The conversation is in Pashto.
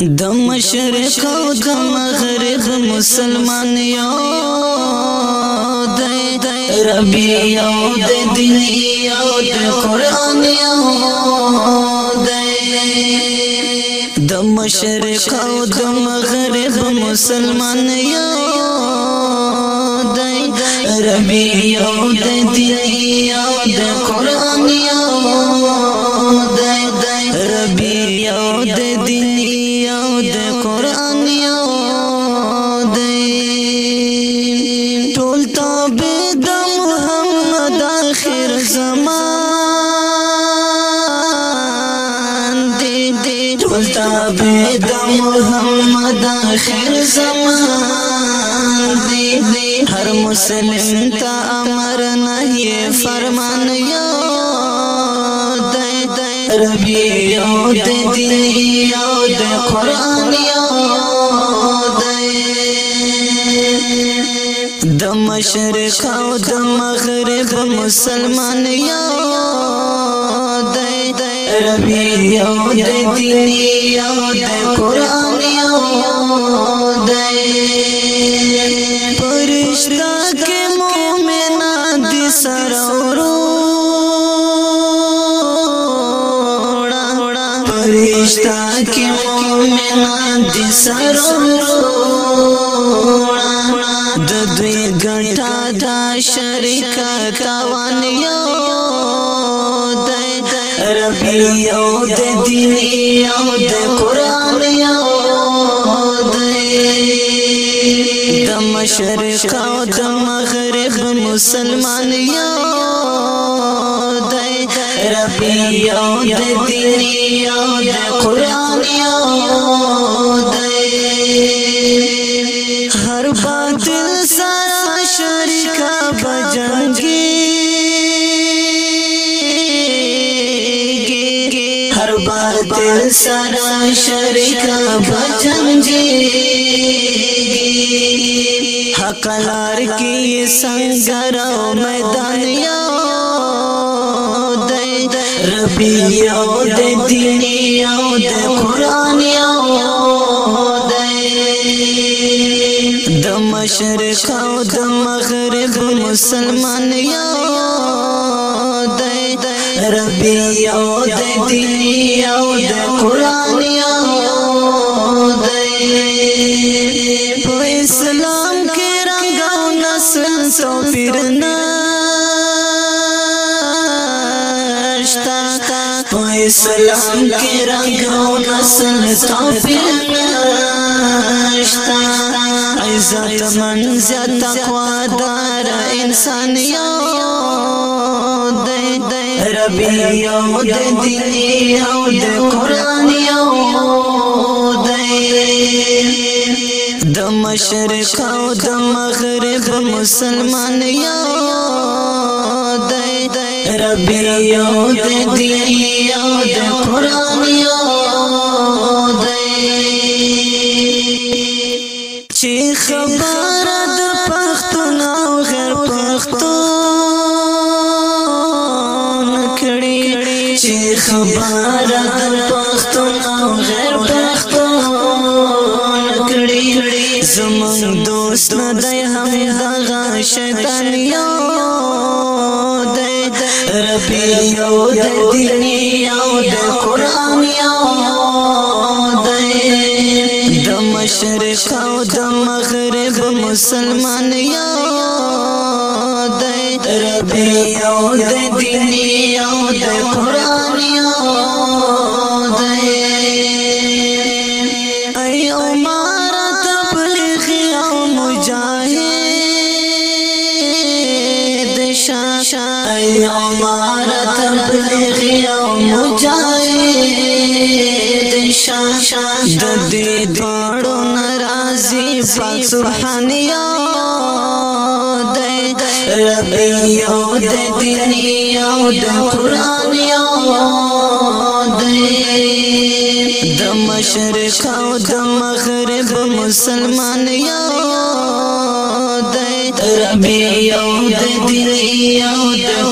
د مشرق او د مغرب مسلمان یو د ربی یو د دین یو د قران یو د مشرق او د مغرب مسلمان یو د ربی یو د دین یو د قران یو د ربی یو د دین محمد آخر زمان دے دے ہر مسلم تا امر نہیں فرمان یو دے دے ربی یو دے دین یو دے قرآن یو د مشرق او د مغرب مسلمان یاد ربی یو د دین یو د قران یو د پرشتہ کې مؤمنان دي سرورو پرشتہ کې مؤمنان دي سرورو دا شریک تاوان یو دے رب یو د دین یو د قران یو دے د مشرق او د مغرب مسلمان یو دے رب یو د دین یو د قران یو دے هر باطل باطل سرا شریک بجنجی حق لار کی سنگر او میدان یو د ربی او د دین او د قران یو د مشرق او د مغرب مسلمان یو ربي يا د دین او د قران يا د اسلام کې رنگ او نسل سو پیرنا اسلام کې رنگ او نسل سو عزت منزل تقوا دار انسان نبی او د دین او د قران یو دی د مشرق او د مغرب مسلمان یو دی ربی او د دین او د قران یو خبر د پښتون او غیر پښتون کړي زمون دوست نه دی هم هغه شیطان یو دی رب یو د دین یو د قران یو دی د مشرق او د مغرب مسلمان یو د رب یو د دین یو د قران یو د ای عمر تبلیغ او مجاهد شاشه ای عمر تبلیغ او مجاهد شاشه د دې دوړ رازی پاک سبحان یو دے رب یو دے دین یو دے قرآن یو دے د مشرق او دم غرب مسلمان یو دے رب یو دے دین یو دے